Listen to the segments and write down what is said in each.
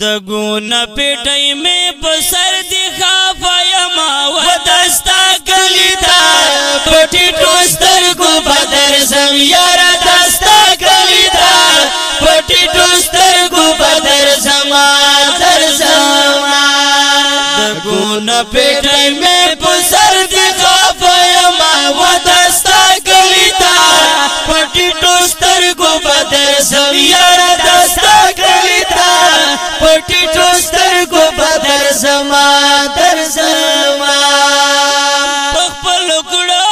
د ګون پټای مې بسر دی خافا یما ودستا کلیتا پټی ټوستر کو بدر سم یار دستا کلیتا پټی ټوستر کو بدر سم در سم د ګون پټای مې بسر پستر کو بدر زما در زما خپل کړه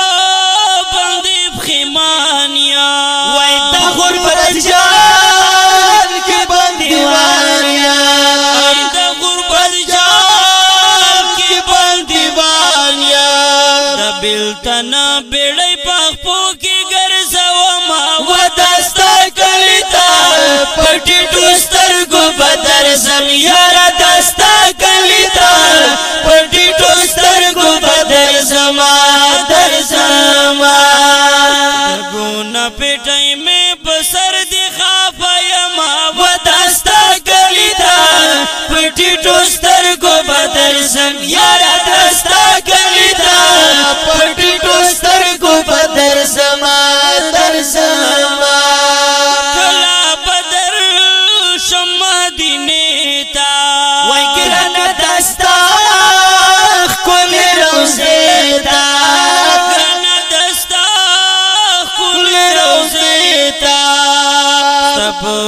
باندې خمانیا وای تا خور پرځار کې باندې وانیا تا خور پرځار کې باندې وانیا د بلتنا پیټای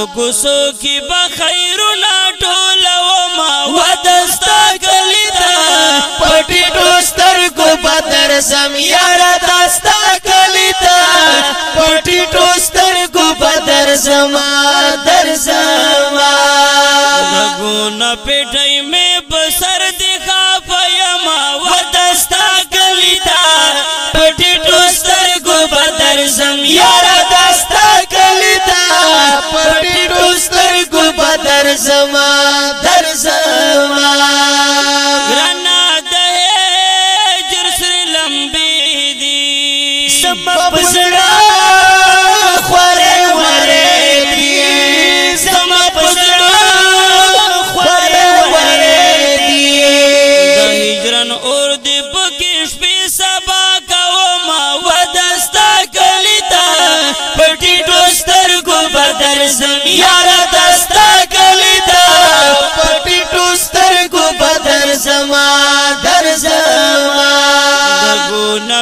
غسو کې بخیر لا ټول و ما ودستا کلیتا پټی ټوستر کو بدر سم یار داستا کلیتا پټی ټوستر کو بدر سم در سم لګو نه پټی زما در زما گرانا د هجر سر لمبي دي سم پسړه خوره وره دي سم پسړه خوره وره دي د هجرن اور دی پکې شپې سبا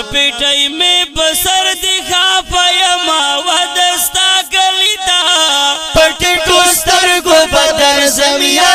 पेटई में बसर दिखा पयमा वदस्ता कलिता पटे टूस्तर को बदर समिया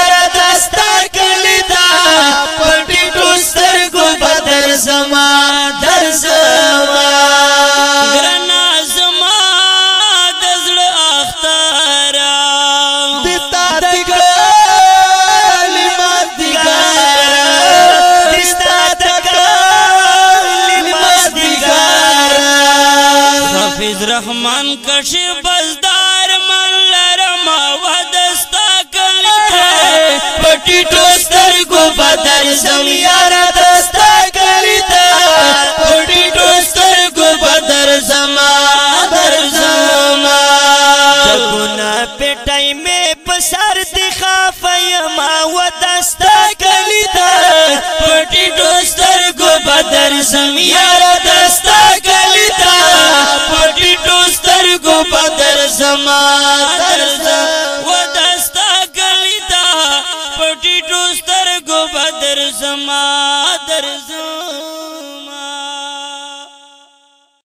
کش بزدار من لرم و دستا کلی ته پټی ټوستر کو بدر زم یار دستا کلی ته پټی ټوستر کو بدر زم در زم ګنا پټای مې پسر دی خافای ما و دستا کلی ته پټی ټوستر کو بدر زم یار ټیټو سترګو بدر زما